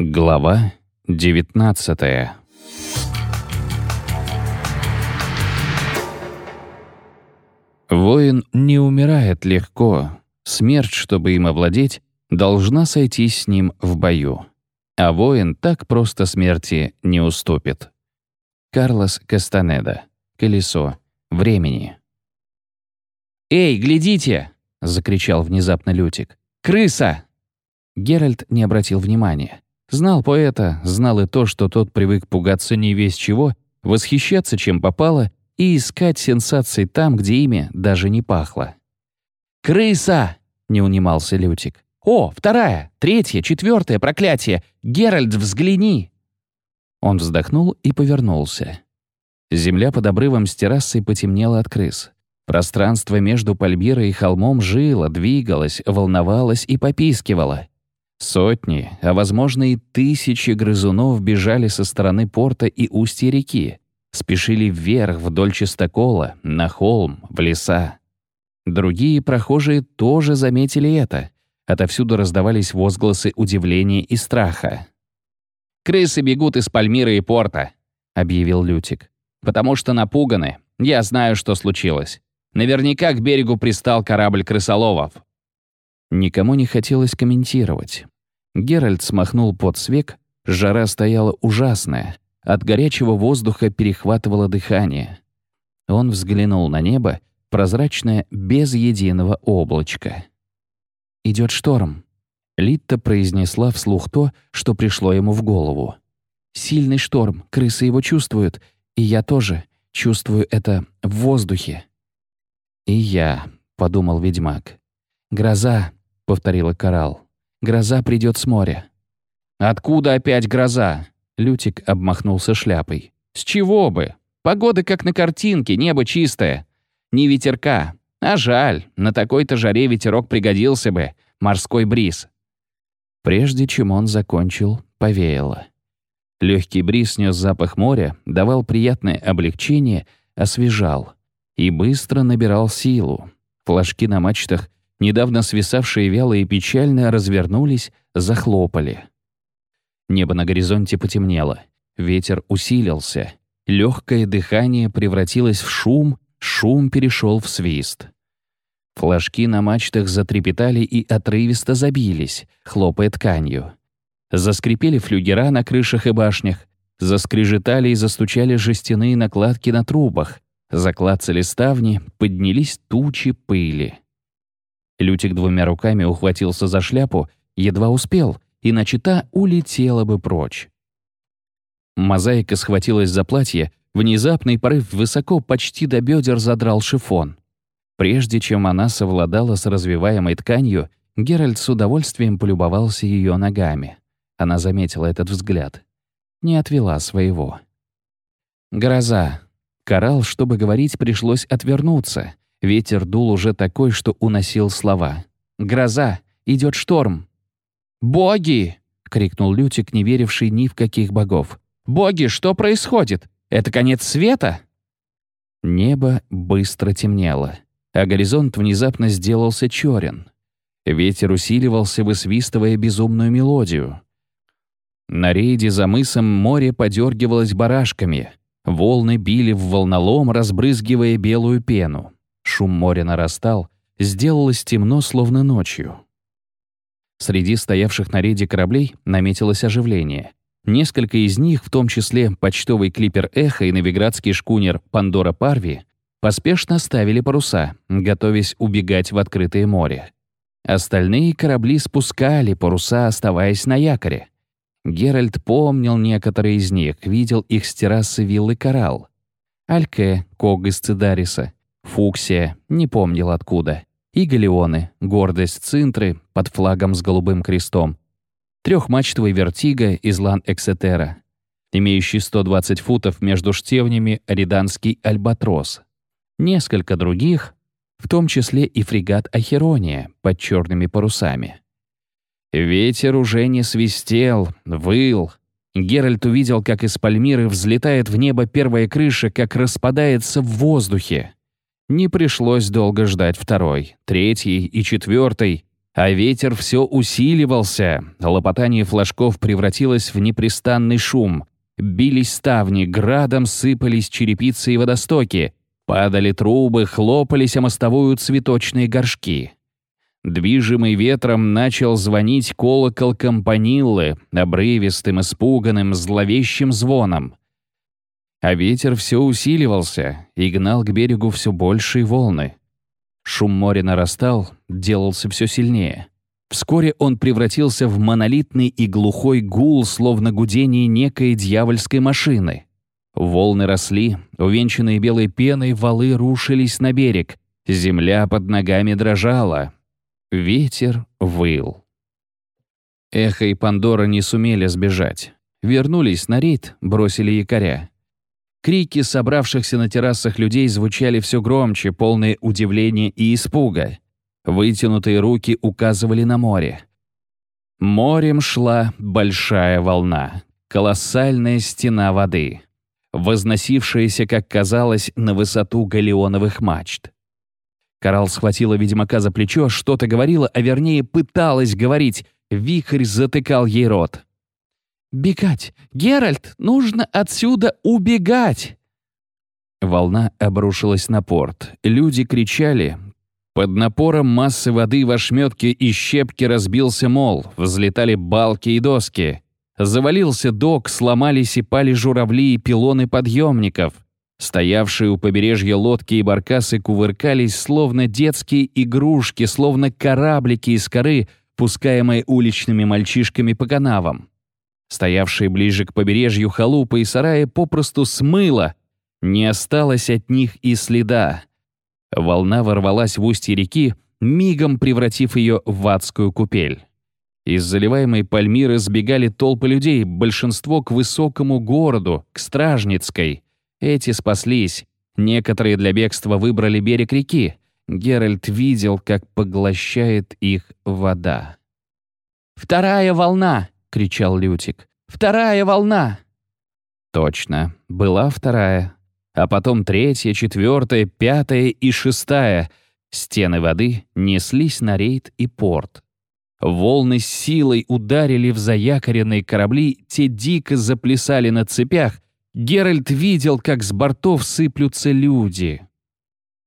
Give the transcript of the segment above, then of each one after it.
Глава 19 Воин не умирает легко. Смерть, чтобы им овладеть, должна сойтись с ним в бою. А воин так просто смерти не уступит. Карлос Кастанеда. Колесо. Времени. «Эй, глядите!» — закричал внезапно Лютик. «Крыса!» Геральт не обратил внимания. Знал поэта, знал и то, что тот привык пугаться не весь чего, восхищаться чем попало и искать сенсаций там, где ими даже не пахло. «Крыса!» — не унимался Лютик. «О, вторая, третья, четвертая, проклятие! Геральт, взгляни!» Он вздохнул и повернулся. Земля под обрывом с террасой потемнела от крыс. Пространство между Пальбирой и холмом жило, двигалось, волновалось и попискивало. Сотни, а возможно и тысячи грызунов бежали со стороны порта и устья реки, спешили вверх вдоль чистокола, на холм, в леса. Другие прохожие тоже заметили это. Отовсюду раздавались возгласы удивления и страха. «Крысы бегут из Пальмира и порта», — объявил Лютик. «Потому что напуганы. Я знаю, что случилось. Наверняка к берегу пристал корабль крысоловов. Никому не хотелось комментировать. Геральт смахнул под свек, жара стояла ужасная, от горячего воздуха перехватывало дыхание. Он взглянул на небо, прозрачное, без единого облачка. «Идет шторм», — Литта произнесла вслух то, что пришло ему в голову. «Сильный шторм, крысы его чувствуют, и я тоже чувствую это в воздухе». «И я», — подумал ведьмак. «Гроза, повторила Коралл. «Гроза придет с моря». «Откуда опять гроза?» Лютик обмахнулся шляпой. «С чего бы? Погода как на картинке, небо чистое. Не ветерка. А жаль, на такой-то жаре ветерок пригодился бы. Морской бриз». Прежде чем он закончил, повеяло. Легкий бриз снес запах моря, давал приятное облегчение, освежал. И быстро набирал силу. Флажки на мачтах недавно свисавшие вяло и печально, развернулись, захлопали. Небо на горизонте потемнело, ветер усилился, легкое дыхание превратилось в шум, шум перешел в свист. Флажки на мачтах затрепетали и отрывисто забились, хлопая тканью. Заскрипели флюгера на крышах и башнях, заскрежетали и застучали жестяные накладки на трубах, заклацали ставни, поднялись тучи пыли. Лютик двумя руками ухватился за шляпу, едва успел, иначе та улетела бы прочь. Мозаика схватилась за платье, внезапный порыв высоко, почти до бедер задрал шифон. Прежде чем она совладала с развиваемой тканью, Геральт с удовольствием полюбовался ее ногами. Она заметила этот взгляд. Не отвела своего. Гроза. Коралл, чтобы говорить, пришлось отвернуться — Ветер дул уже такой, что уносил слова. «Гроза! Идет шторм!» «Боги!» — крикнул Лютик, не веривший ни в каких богов. «Боги, что происходит? Это конец света?» Небо быстро темнело, а горизонт внезапно сделался черен. Ветер усиливался, высвистывая безумную мелодию. На рейде за мысом море подергивалось барашками. Волны били в волнолом, разбрызгивая белую пену. Шум моря нарастал, сделалось темно, словно ночью. Среди стоявших на рейде кораблей наметилось оживление. Несколько из них, в том числе почтовый клипер «Эхо» и новиградский шкунер «Пандора Парви», поспешно ставили паруса, готовясь убегать в открытое море. Остальные корабли спускали паруса, оставаясь на якоре. Геральт помнил некоторые из них, видел их с террасы виллы «Коралл». Альке, Ког из Цидариса, Фуксия, не помнил откуда. И галеоны, гордость Цинтры под флагом с голубым крестом. Трехмачтовый вертига из Лан-Эксетера, имеющий 120 футов между штевнями Риданский Альбатрос. Несколько других, в том числе и фрегат Ахерония под черными парусами. Ветер уже не свистел, выл. Геральт увидел, как из Пальмиры взлетает в небо первая крыша, как распадается в воздухе. Не пришлось долго ждать второй, третий и четвертый. А ветер все усиливался, лопотание флажков превратилось в непрестанный шум. Бились ставни, градом сыпались черепицы и водостоки, падали трубы, хлопались о мостовую цветочные горшки. Движимый ветром начал звонить колокол компаниллы обрывистым, испуганным, зловещим звоном. А ветер все усиливался и гнал к берегу все большие волны. Шум моря нарастал, делался все сильнее. Вскоре он превратился в монолитный и глухой гул, словно гудение некой дьявольской машины. Волны росли, увенчанные белой пеной, валы рушились на берег. Земля под ногами дрожала, Ветер выл. Эхо и Пандора не сумели сбежать. Вернулись на рейд, бросили якоря. Крики собравшихся на террасах людей звучали все громче, полные удивления и испуга. Вытянутые руки указывали на море. Морем шла большая волна, колоссальная стена воды, возносившаяся, как казалось, на высоту галеоновых мачт. Карал схватила ведьмака за плечо, что-то говорила, а вернее пыталась говорить. Вихрь затыкал ей рот. «Бегать! Геральт, нужно отсюда убегать!» Волна обрушилась на порт. Люди кричали. Под напором массы воды в ошметке и щепки разбился мол, взлетали балки и доски. Завалился док, сломались и пали журавли и пилоны подъемников — Стоявшие у побережья лодки и баркасы кувыркались, словно детские игрушки, словно кораблики из коры, пускаемые уличными мальчишками по канавам. Стоявшие ближе к побережью халупы и сараи попросту смыло. Не осталось от них и следа. Волна ворвалась в устье реки, мигом превратив ее в адскую купель. Из заливаемой Пальмиры сбегали толпы людей, большинство к высокому городу, к Стражницкой — эти спаслись. Некоторые для бегства выбрали берег реки. Геральт видел, как поглощает их вода. «Вторая волна!» — кричал Лютик. «Вторая волна!» Точно, была вторая. А потом третья, четвертая, пятая и шестая. Стены воды неслись на рейд и порт. Волны с силой ударили в заякоренные корабли, те дико заплясали на цепях, Геральт видел, как с бортов сыплются люди.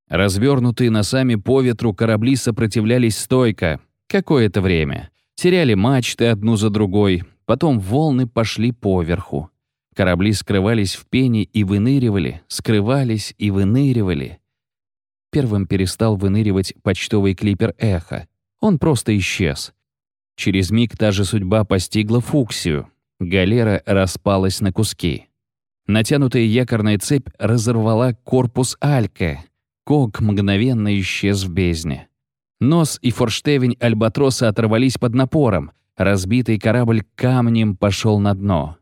Развернутые носами по ветру корабли сопротивлялись стойко. Какое-то время. Теряли мачты одну за другой. Потом волны пошли поверху. Корабли скрывались в пене и выныривали, скрывались и выныривали. Первым перестал выныривать почтовый клипер «Эхо». Он просто исчез. Через миг та же судьба постигла Фуксию. Галера распалась на куски. Натянутая якорная цепь разорвала корпус Алька. Кок мгновенно исчез в бездне. Нос и форштевень Альбатроса оторвались под напором. Разбитый корабль камнем пошел на дно.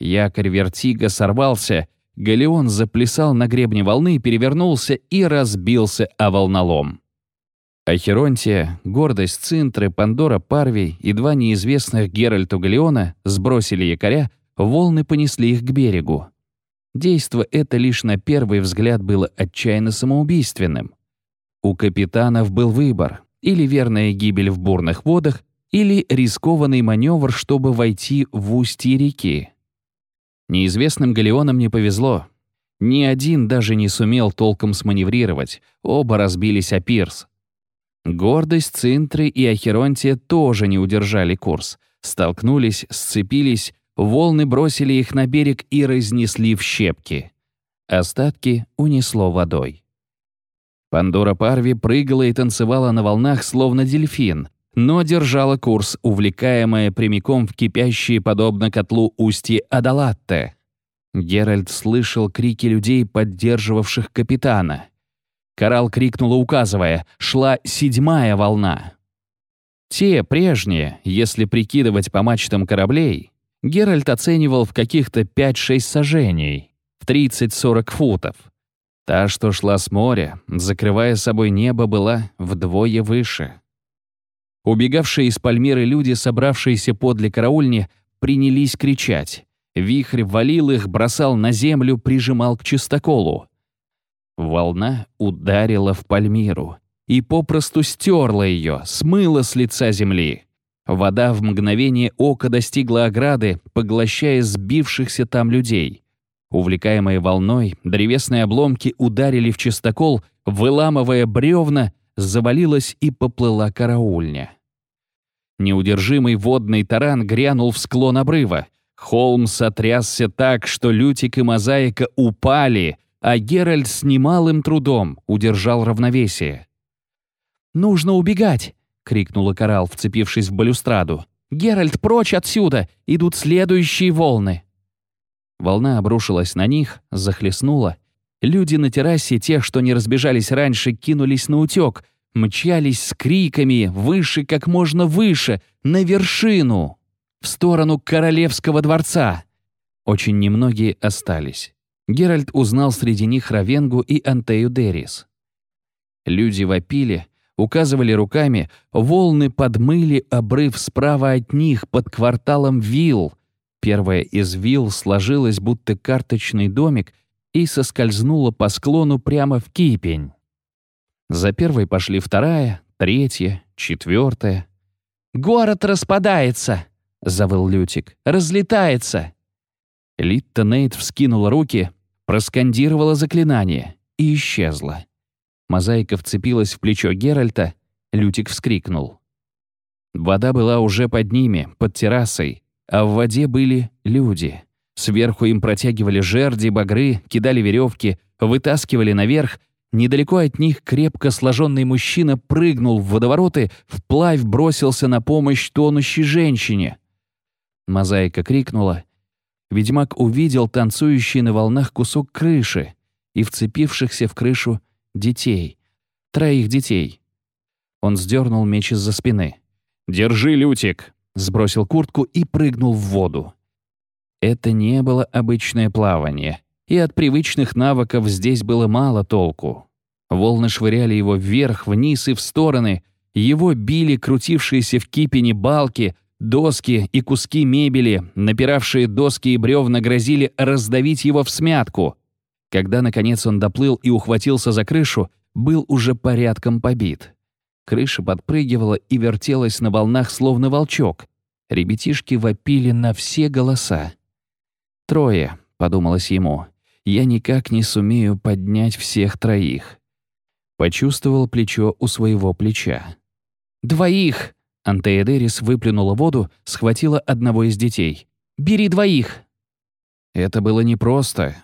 Якорь Вертига сорвался, галеон заплясал на гребне волны, перевернулся и разбился о волнолом. Ахеронтия, гордость Цинтры, Пандора Парвий и два неизвестных Геральту Галеона сбросили якоря, волны понесли их к берегу. Действо это лишь на первый взгляд было отчаянно самоубийственным. У капитанов был выбор — или верная гибель в бурных водах, или рискованный маневр, чтобы войти в устье реки. Неизвестным галеонам не повезло. Ни один даже не сумел толком сманеврировать, оба разбились о пирс. Гордость Цинтры и Ахеронтия тоже не удержали курс. Столкнулись, сцепились, Волны бросили их на берег и разнесли в щепки. Остатки унесло водой. Пандора Парви прыгала и танцевала на волнах, словно дельфин, но держала курс, увлекаемая прямиком в кипящие, подобно котлу устье Адалатте. Геральт слышал крики людей, поддерживавших капитана. Коралл крикнула, указывая, шла седьмая волна. Те, прежние, если прикидывать по мачтам кораблей, Геральт оценивал в каких-то 5-6 сажений, в 30-40 футов. Та, что шла с моря, закрывая собой небо, была вдвое выше. Убегавшие из Пальмиры люди, собравшиеся подле караульни, принялись кричать. Вихрь валил их, бросал на землю, прижимал к чистоколу. Волна ударила в Пальмиру. и попросту стерла ее, смыла с лица земли. Вода в мгновение ока достигла ограды, поглощая сбившихся там людей. Увлекаемые волной, древесные обломки ударили в чистокол, выламывая бревна, завалилась и поплыла караульня. Неудержимый водный таран грянул в склон обрыва. Холм сотрясся так, что Лютик и Мозаика упали, а Геральт с немалым трудом удержал равновесие. «Нужно убегать!» — крикнула Коралл, вцепившись в балюстраду. «Геральт, прочь отсюда! Идут следующие волны!» Волна обрушилась на них, захлестнула. Люди на террасе, тех, что не разбежались раньше, кинулись на утек, мчались с криками выше как можно выше, на вершину, в сторону королевского дворца. Очень немногие остались. Геральт узнал среди них Равенгу и Антею Дерис. Люди вопили, указывали руками, волны подмыли обрыв справа от них под кварталом вилл. Первая из вилл сложилась, будто карточный домик, и соскользнула по склону прямо в кипень. За первой пошли вторая, третья, четвертая. «Город распадается!» — завыл Лютик. «Разлетается!» Литта Нейт вскинула руки, проскандировала заклинание и исчезла. Мозаика вцепилась в плечо Геральта, Лютик вскрикнул. Вода была уже под ними, под террасой, а в воде были люди. Сверху им протягивали жерди, багры, кидали веревки, вытаскивали наверх. Недалеко от них крепко сложенный мужчина прыгнул в водовороты, вплавь бросился на помощь тонущей женщине. Мозаика крикнула. Ведьмак увидел танцующий на волнах кусок крыши и вцепившихся в крышу детей. Троих детей. Он сдернул меч из-за спины. «Держи, Лютик!» Сбросил куртку и прыгнул в воду. Это не было обычное плавание, и от привычных навыков здесь было мало толку. Волны швыряли его вверх, вниз и в стороны, его били крутившиеся в кипени балки, доски и куски мебели, напиравшие доски и бревна грозили раздавить его в смятку. Когда, наконец, он доплыл и ухватился за крышу, был уже порядком побит. Крыша подпрыгивала и вертелась на волнах, словно волчок. Ребятишки вопили на все голоса. «Трое», — подумалось ему. «Я никак не сумею поднять всех троих». Почувствовал плечо у своего плеча. «Двоих!» Антея Дерис выплюнула воду, схватила одного из детей. «Бери двоих!» Это было непросто.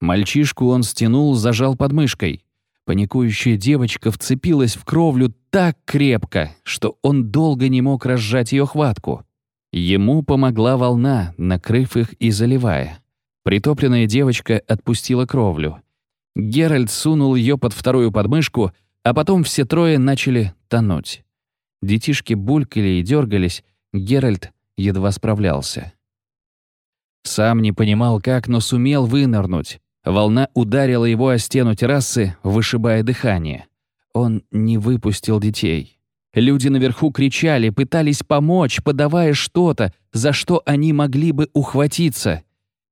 Мальчишку он стянул, зажал подмышкой. Паникующая девочка вцепилась в кровлю так крепко, что он долго не мог разжать ее хватку. Ему помогла волна, накрыв их и заливая. Притопленная девочка отпустила кровлю. Геральт сунул ее под вторую подмышку, а потом все трое начали тонуть. Детишки булькали и дергались, Геральт едва справлялся. Сам не понимал, как, но сумел вынырнуть. Волна ударила его о стену террасы, вышибая дыхание. Он не выпустил детей. Люди наверху кричали, пытались помочь, подавая что-то, за что они могли бы ухватиться.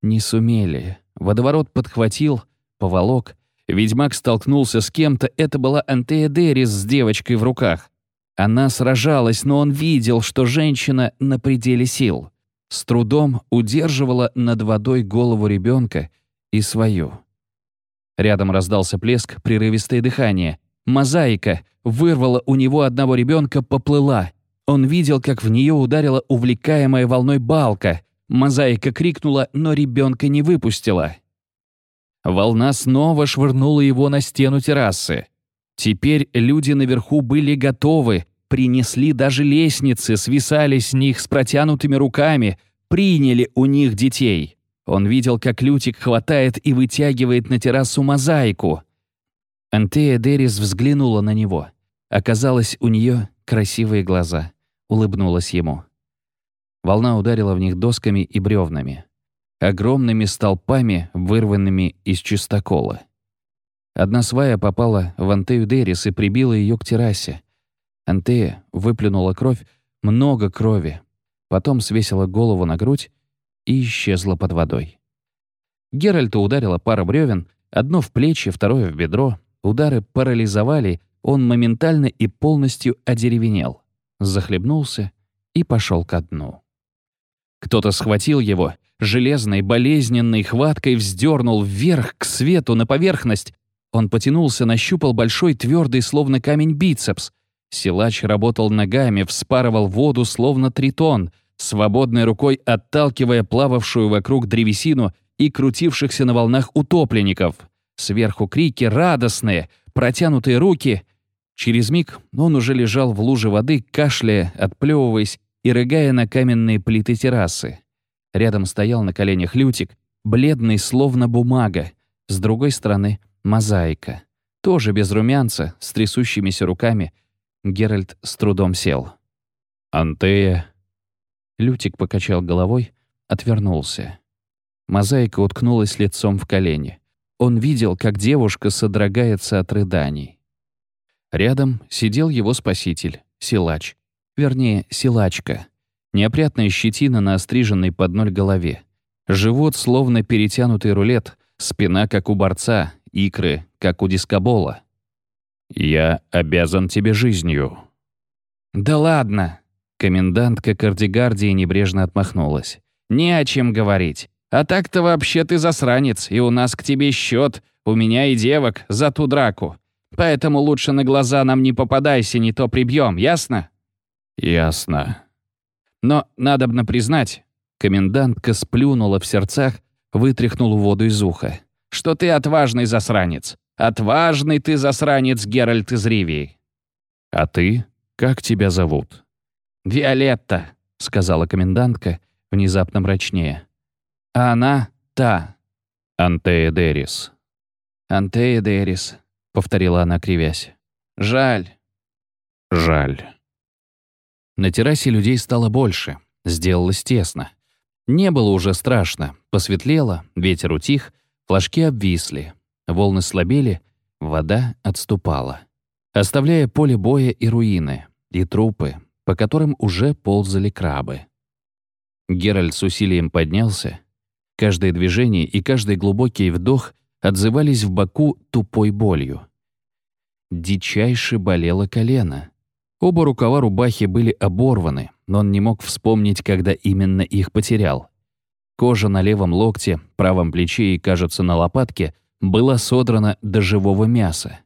Не сумели. Водоворот подхватил, поволок. Ведьмак столкнулся с кем-то, это была Антея Дерис с девочкой в руках. Она сражалась, но он видел, что женщина на пределе сил. С трудом удерживала над водой голову ребенка и свою. Рядом раздался плеск, прерывистое дыхание. Мозаика вырвала у него одного ребенка, поплыла. Он видел, как в нее ударила увлекаемая волной балка. Мозаика крикнула, но ребенка не выпустила. Волна снова швырнула его на стену террасы. Теперь люди наверху были готовы, принесли даже лестницы, свисали с них с протянутыми руками, приняли у них детей. Он видел, как Лютик хватает и вытягивает на террасу мозаику. Антея Дерис взглянула на него. Оказалось, у нее красивые глаза. Улыбнулась ему. Волна ударила в них досками и бревнами. Огромными столпами, вырванными из чистокола. Одна свая попала в Антею Дерис и прибила ее к террасе. Антея выплюнула кровь, много крови. Потом свесила голову на грудь и исчезла под водой. Геральта ударила пара бревен, одно в плечи, второе в бедро. Удары парализовали, он моментально и полностью одеревенел, захлебнулся и пошел ко дну. Кто-то схватил его, железной болезненной хваткой вздернул вверх к свету на поверхность. Он потянулся, нащупал большой твердый, словно камень, бицепс. Силач работал ногами, вспарывал воду, словно тритон, свободной рукой отталкивая плававшую вокруг древесину и крутившихся на волнах утопленников. Сверху крики радостные, протянутые руки. Через миг он уже лежал в луже воды, кашляя, отплевываясь и рыгая на каменные плиты террасы. Рядом стоял на коленях Лютик, бледный, словно бумага. С другой стороны — мозаика. Тоже без румянца, с трясущимися руками. Геральт с трудом сел. «Антея...» Лютик покачал головой, отвернулся. Мозаика уткнулась лицом в колени. Он видел, как девушка содрогается от рыданий. Рядом сидел его спаситель, силач. Вернее, силачка. Неопрятная щетина на остриженной под ноль голове. Живот словно перетянутый рулет, спина как у борца, икры как у дискобола. «Я обязан тебе жизнью». «Да ладно!» Комендантка кардигардии небрежно отмахнулась. «Не о чем говорить. А так-то вообще ты засранец, и у нас к тебе счет, у меня и девок, за ту драку. Поэтому лучше на глаза нам не попадайся, не то прибьем, ясно?» «Ясно». Но, надобно признать, комендантка сплюнула в сердцах, вытряхнула воду из уха, что ты отважный засранец. Отважный ты засранец, Геральт из Ривии. «А ты? Как тебя зовут?» «Виолетта», — сказала комендантка, внезапно мрачнее. А она — та. Антея Дерис. Антея Дерис, повторила она, кривясь. Жаль. Жаль. На террасе людей стало больше. Сделалось тесно. Не было уже страшно. Посветлело, ветер утих, флажки обвисли. Волны слабели, вода отступала. Оставляя поле боя и руины, и трупы, по которым уже ползали крабы. Геральт с усилием поднялся, Каждое движение и каждый глубокий вдох отзывались в боку тупой болью. Дичайше болело колено. Оба рукава рубахи были оборваны, но он не мог вспомнить, когда именно их потерял. Кожа на левом локте, правом плече и, кажется, на лопатке была содрана до живого мяса.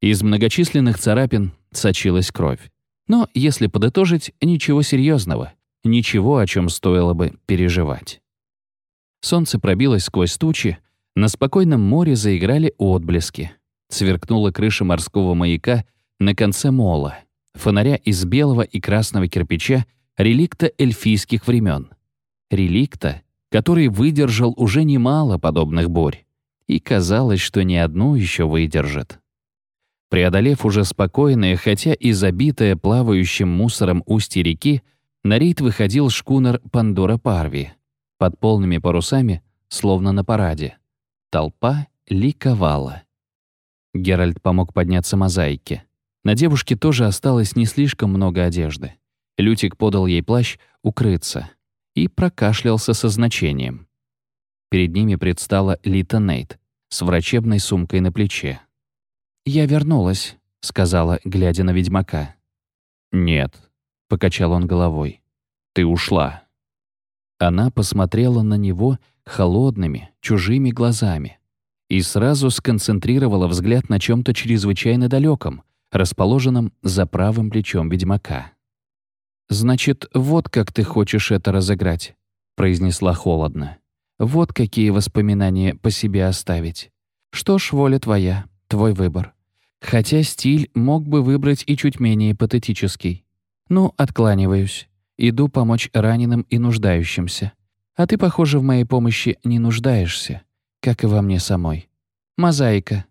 Из многочисленных царапин сочилась кровь. Но, если подытожить, ничего серьезного, ничего, о чем стоило бы переживать. Солнце пробилось сквозь тучи, на спокойном море заиграли отблески. Сверкнула крыша морского маяка на конце мола, фонаря из белого и красного кирпича, реликта эльфийских времен. Реликта, который выдержал уже немало подобных бурь. И казалось, что ни одну еще выдержит. Преодолев уже спокойное, хотя и забитое плавающим мусором устье реки, на рейд выходил шкунер «Пандора Парви», под полными парусами, словно на параде. Толпа ликовала. Геральт помог подняться мозаике. На девушке тоже осталось не слишком много одежды. Лютик подал ей плащ укрыться и прокашлялся со значением. Перед ними предстала Лита Нейт с врачебной сумкой на плече. «Я вернулась», — сказала, глядя на ведьмака. «Нет», — покачал он головой. «Ты ушла». Она посмотрела на него холодными, чужими глазами и сразу сконцентрировала взгляд на чем-то чрезвычайно далеком, расположенном за правым плечом ведьмака. «Значит, вот как ты хочешь это разыграть», — произнесла холодно. «Вот какие воспоминания по себе оставить. Что ж, воля твоя, твой выбор. Хотя стиль мог бы выбрать и чуть менее патетический. Ну, откланиваюсь. Иду помочь раненым и нуждающимся. А ты, похоже, в моей помощи не нуждаешься, как и во мне самой. Мозаика».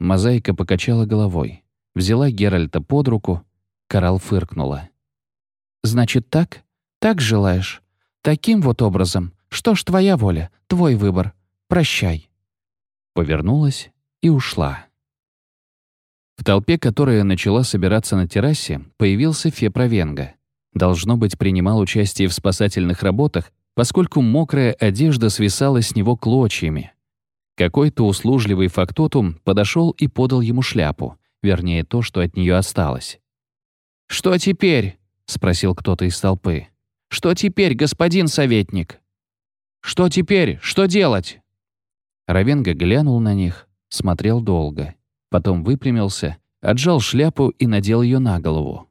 Мозаика покачала головой, взяла Геральта под руку, Коралл фыркнула. «Значит так? Так желаешь? Таким вот образом? Что ж твоя воля, твой выбор. Прощай». Повернулась и ушла. В толпе, которая начала собираться на террасе, появился Фепровенга. Должно быть, принимал участие в спасательных работах, поскольку мокрая одежда свисала с него клочьями. Какой-то услужливый фактотум подошел и подал ему шляпу, вернее, то, что от нее осталось. «Что теперь?» — спросил кто-то из толпы. «Что теперь, господин советник?» «Что теперь? Что делать?» Равенга глянул на них, смотрел долго. Потом выпрямился, отжал шляпу и надел ее на голову.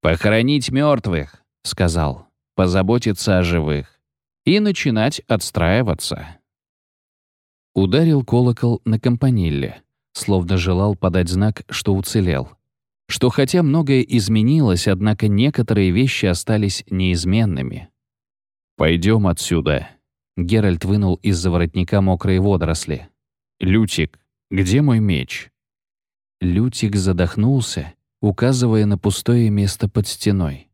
«Похоронить мертвых», — сказал, — «позаботиться о живых и начинать отстраиваться». Ударил колокол на компанилле, словно желал подать знак, что уцелел. Что хотя многое изменилось, однако некоторые вещи остались неизменными. «Пойдем отсюда». Геральт вынул из-за воротника мокрые водоросли. «Лютик, где мой меч?» Лютик задохнулся, указывая на пустое место под стеной.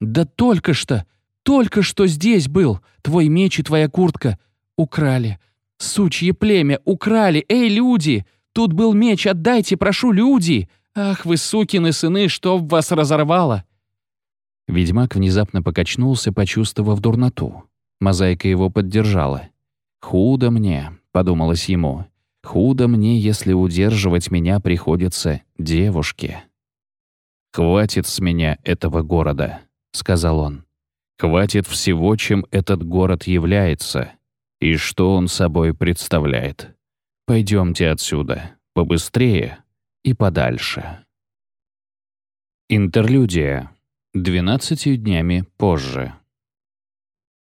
«Да только что! Только что здесь был! Твой меч и твоя куртка! Украли! Сучье племя! Украли! Эй, люди! Тут был меч! Отдайте, прошу, люди! Ах вы, сукины сыны, чтоб вас разорвало!» Ведьмак внезапно покачнулся, почувствовав дурноту. Мозаика его поддержала. «Худо мне», — подумалось ему. «Худо мне, если удерживать меня приходится девушке». «Хватит с меня этого города», — сказал он. «Хватит всего, чем этот город является и что он собой представляет. Пойдемте отсюда, побыстрее и подальше». Интерлюдия. Двенадцатью днями позже.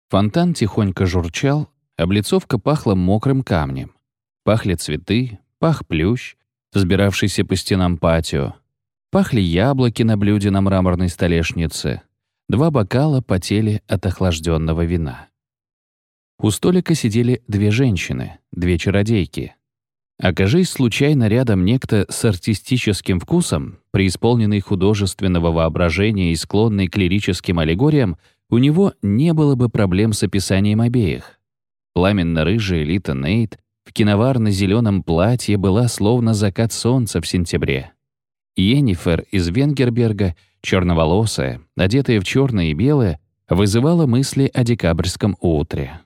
Фонтан тихонько журчал, облицовка пахла мокрым камнем. Пахли цветы, пах плющ, взбиравшийся по стенам патио, Пахли яблоки на блюде на мраморной столешнице. Два бокала потели от охлажденного вина. У столика сидели две женщины, две чародейки. Окажись случайно рядом некто с артистическим вкусом, преисполненный художественного воображения и склонный к лирическим аллегориям, у него не было бы проблем с описанием обеих. Пламенно-рыжая Лита Нейт в киноварно-зеленом платье была словно закат солнца в сентябре. Йеннифер из Венгерберга, черноволосая, одетая в черное и белое, вызывала мысли о декабрьском утре.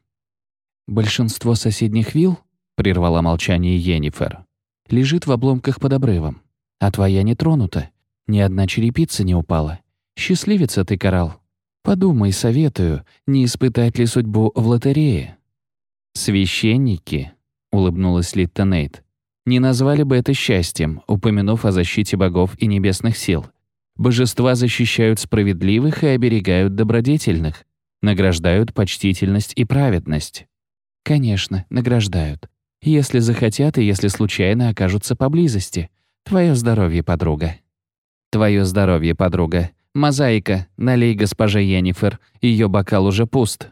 «Большинство соседних вилл», — прервала молчание Йеннифер, — «лежит в обломках под обрывом, а твоя не тронута, ни одна черепица не упала. Счастливица ты, Коралл. Подумай, советую, не испытать ли судьбу в лотерее». «Священники», — улыбнулась Литта Нейт, не назвали бы это счастьем, упомянув о защите богов и небесных сил. Божества защищают справедливых и оберегают добродетельных, награждают почтительность и праведность. Конечно, награждают. Если захотят и если случайно окажутся поблизости. Твое здоровье, подруга. Твое здоровье, подруга. Мозаика, налей госпоже Йеннифер, ее бокал уже пуст.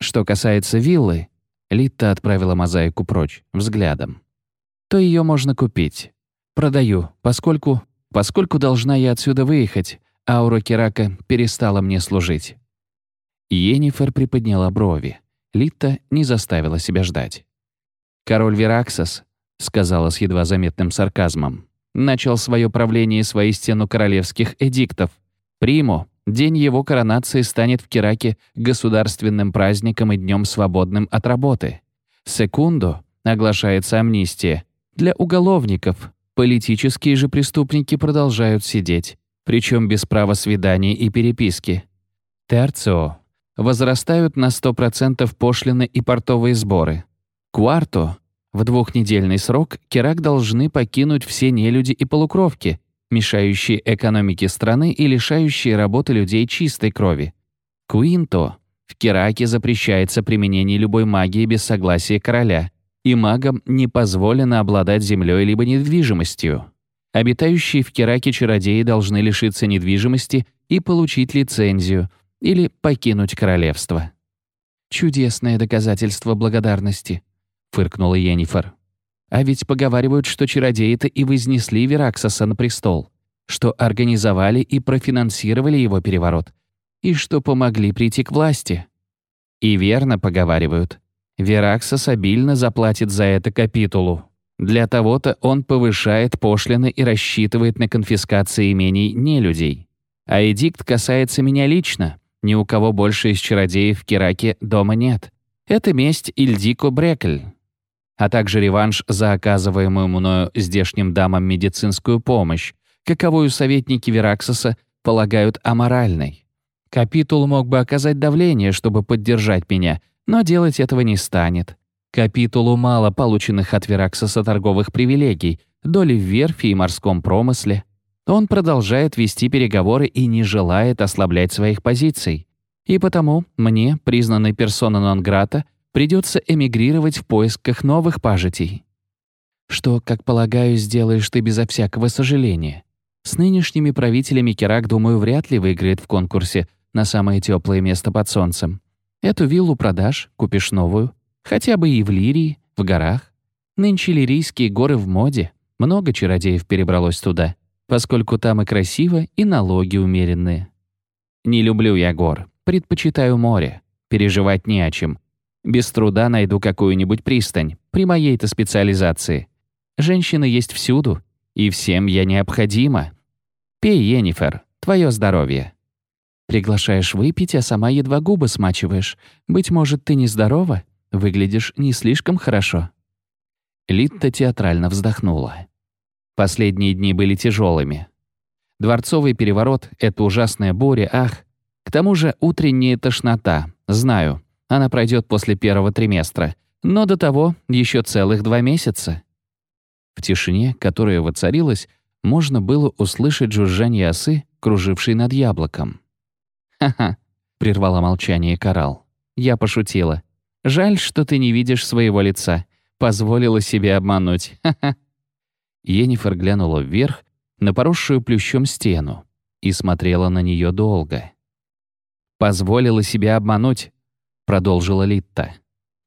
Что касается виллы, Литта отправила мозаику прочь, взглядом то ее можно купить. Продаю, поскольку... Поскольку должна я отсюда выехать, аура Керака перестала мне служить». Йеннифер приподняла брови. Литта не заставила себя ждать. «Король Вераксос», — сказала с едва заметным сарказмом, начал свое правление с воистину королевских эдиктов. Приму, день его коронации станет в Кераке государственным праздником и днем свободным от работы. Секунду оглашается амнистия, для уголовников политические же преступники продолжают сидеть, причем без права свиданий и переписки. Терцио. Возрастают на 100% пошлины и портовые сборы. Кварто. В двухнедельный срок Керак должны покинуть все нелюди и полукровки, мешающие экономике страны и лишающие работы людей чистой крови. Куинто. В Кераке запрещается применение любой магии без согласия короля и магам не позволено обладать землей либо недвижимостью. Обитающие в Кераке чародеи должны лишиться недвижимости и получить лицензию или покинуть королевство. «Чудесное доказательство благодарности», — фыркнула Йеннифер. «А ведь поговаривают, что чародеи-то и вознесли Вераксоса на престол, что организовали и профинансировали его переворот, и что помогли прийти к власти. И верно поговаривают. Вераксос обильно заплатит за это капитулу. Для того-то он повышает пошлины и рассчитывает на конфискации имений нелюдей. А эдикт касается меня лично. Ни у кого больше из чародеев в Кираке дома нет. Это месть Ильдико Брекль. А также реванш за оказываемую мною здешним дамам медицинскую помощь, каковую советники Вераксоса полагают аморальной. Капитул мог бы оказать давление, чтобы поддержать меня, но делать этого не станет. Капитулу мало полученных от Вераксоса торговых привилегий, доли в верфи и морском промысле. Он продолжает вести переговоры и не желает ослаблять своих позиций. И потому мне, признанной персона нон-грата, придется эмигрировать в поисках новых пажитей. Что, как полагаю, сделаешь ты безо всякого сожаления. С нынешними правителями Керак, думаю, вряд ли выиграет в конкурсе на самое теплое место под солнцем. Эту виллу продашь, купишь новую. Хотя бы и в Лирии, в горах. Нынче лирийские горы в моде. Много чародеев перебралось туда, поскольку там и красиво, и налоги умеренные. Не люблю я гор, предпочитаю море. Переживать не о чем. Без труда найду какую-нибудь пристань, при моей-то специализации. Женщины есть всюду, и всем я необходима. Пей, Енифер, твое здоровье. Приглашаешь выпить, а сама едва губы смачиваешь. Быть может, ты нездорова? Выглядишь не слишком хорошо». Литта театрально вздохнула. Последние дни были тяжелыми. Дворцовый переворот — это ужасная буря, ах. К тому же утренняя тошнота. Знаю, она пройдет после первого триместра. Но до того еще целых два месяца. В тишине, которая воцарилась, можно было услышать жужжание осы, кружившей над яблоком. «Ха-ха», — прервала молчание Коралл. «Я пошутила. Жаль, что ты не видишь своего лица. Позволила себе обмануть. Ха-ха». Енифер глянула вверх, на поросшую плющом стену, и смотрела на нее долго. «Позволила себе обмануть», — продолжила Литта.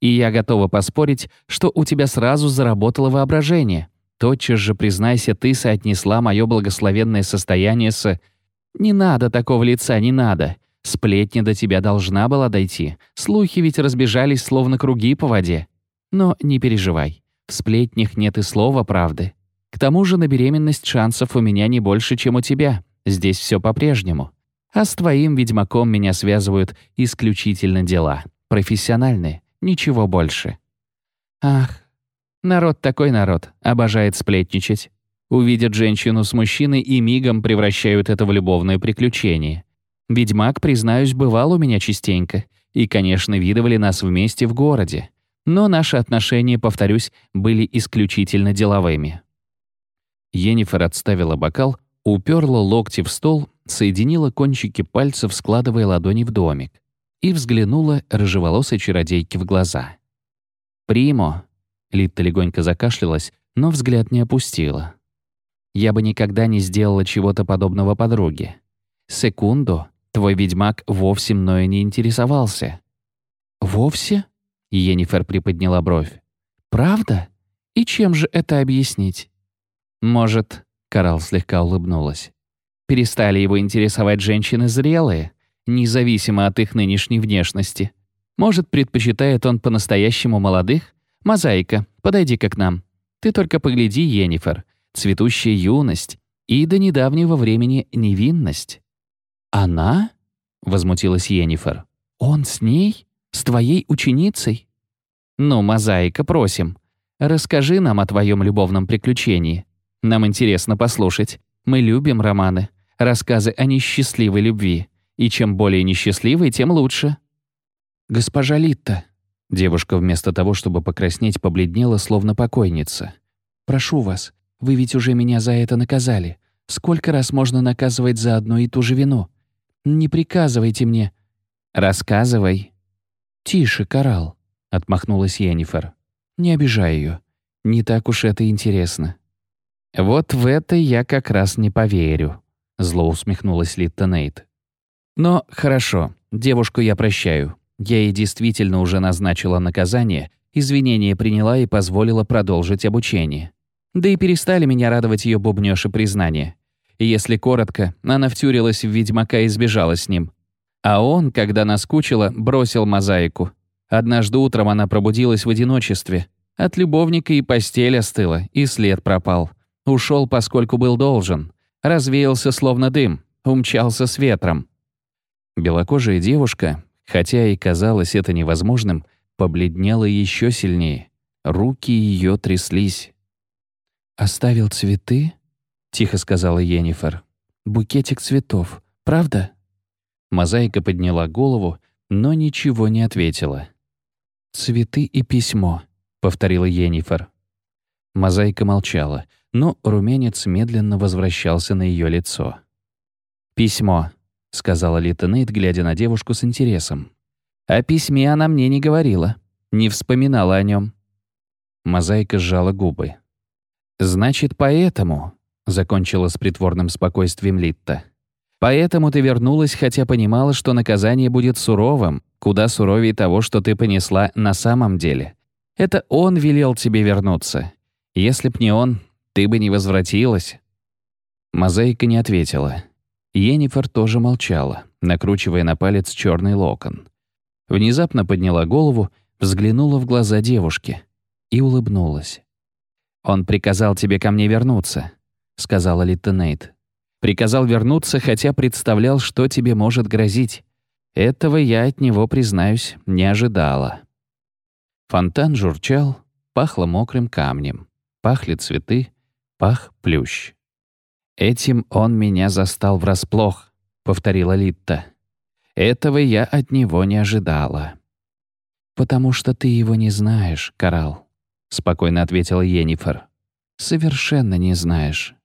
«И я готова поспорить, что у тебя сразу заработало воображение. Тотчас же, признайся, ты соотнесла мое благословенное состояние с... Не надо такого лица, не надо. Сплетня до тебя должна была дойти. Слухи ведь разбежались, словно круги по воде. Но не переживай. В сплетнях нет и слова правды. К тому же на беременность шансов у меня не больше, чем у тебя. Здесь все по-прежнему. А с твоим ведьмаком меня связывают исключительно дела. Профессиональные. Ничего больше. Ах, Народ такой народ, обожает сплетничать. Увидят женщину с мужчиной и мигом превращают это в любовное приключение. Ведьмак, признаюсь, бывал у меня частенько. И, конечно, видывали нас вместе в городе. Но наши отношения, повторюсь, были исключительно деловыми. Енифер отставила бокал, уперла локти в стол, соединила кончики пальцев, складывая ладони в домик, и взглянула рыжеволосой чародейке в глаза. «Примо, Литта легонько закашлялась, но взгляд не опустила. «Я бы никогда не сделала чего-то подобного подруге. Секунду, твой ведьмак вовсе мною не интересовался». «Вовсе?» — Енифер приподняла бровь. «Правда? И чем же это объяснить?» «Может...» — Карал слегка улыбнулась. «Перестали его интересовать женщины зрелые, независимо от их нынешней внешности. Может, предпочитает он по-настоящему молодых, «Мозаика, подойди-ка к нам. Ты только погляди, Енифер. Цветущая юность и до недавнего времени невинность». «Она?» — возмутилась Енифер. «Он с ней? С твоей ученицей?» «Ну, Мозаика, просим. Расскажи нам о твоем любовном приключении. Нам интересно послушать. Мы любим романы, рассказы о несчастливой любви. И чем более несчастливой, тем лучше». «Госпожа Литта», Девушка вместо того, чтобы покраснеть, побледнела, словно покойница. «Прошу вас, вы ведь уже меня за это наказали. Сколько раз можно наказывать за одну и ту же вину? Не приказывайте мне». «Рассказывай». «Тише, Коралл», — отмахнулась Йеннифер. «Не обижай ее. Не так уж это интересно». «Вот в это я как раз не поверю», — зло усмехнулась Литта Нейт. «Но хорошо, девушку я прощаю. Я ей действительно уже назначила наказание, извинения приняла и позволила продолжить обучение. Да и перестали меня радовать ее бубнёж и признания. Если коротко, она втюрилась в ведьмака и сбежала с ним. А он, когда наскучила, бросил мозаику. Однажды утром она пробудилась в одиночестве. От любовника и постель остыла, и след пропал. Ушел, поскольку был должен. Развеялся, словно дым. Умчался с ветром. Белокожая девушка, Хотя и казалось это невозможным, побледнела еще сильнее. Руки ее тряслись. «Оставил цветы?» — тихо сказала Йеннифер. «Букетик цветов, правда?» Мозаика подняла голову, но ничего не ответила. «Цветы и письмо», — повторила Йеннифер. Мозаика молчала, но румянец медленно возвращался на ее лицо. «Письмо», — сказала Лита Нейт, глядя на девушку с интересом. «О письме она мне не говорила, не вспоминала о нем. Мозаика сжала губы. «Значит, поэтому», — закончила с притворным спокойствием Литта, «поэтому ты вернулась, хотя понимала, что наказание будет суровым, куда суровее того, что ты понесла на самом деле. Это он велел тебе вернуться. Если б не он, ты бы не возвратилась». Мозаика не ответила. Енифер тоже молчала, накручивая на палец черный локон. Внезапно подняла голову, взглянула в глаза девушки и улыбнулась. «Он приказал тебе ко мне вернуться», — сказала Литта Нейт. «Приказал вернуться, хотя представлял, что тебе может грозить. Этого я от него, признаюсь, не ожидала». Фонтан журчал, пахло мокрым камнем, пахли цветы, пах плющ. «Этим он меня застал врасплох», — повторила Литта. «Этого я от него не ожидала». «Потому что ты его не знаешь, Карал», — спокойно ответила Йеннифер. «Совершенно не знаешь.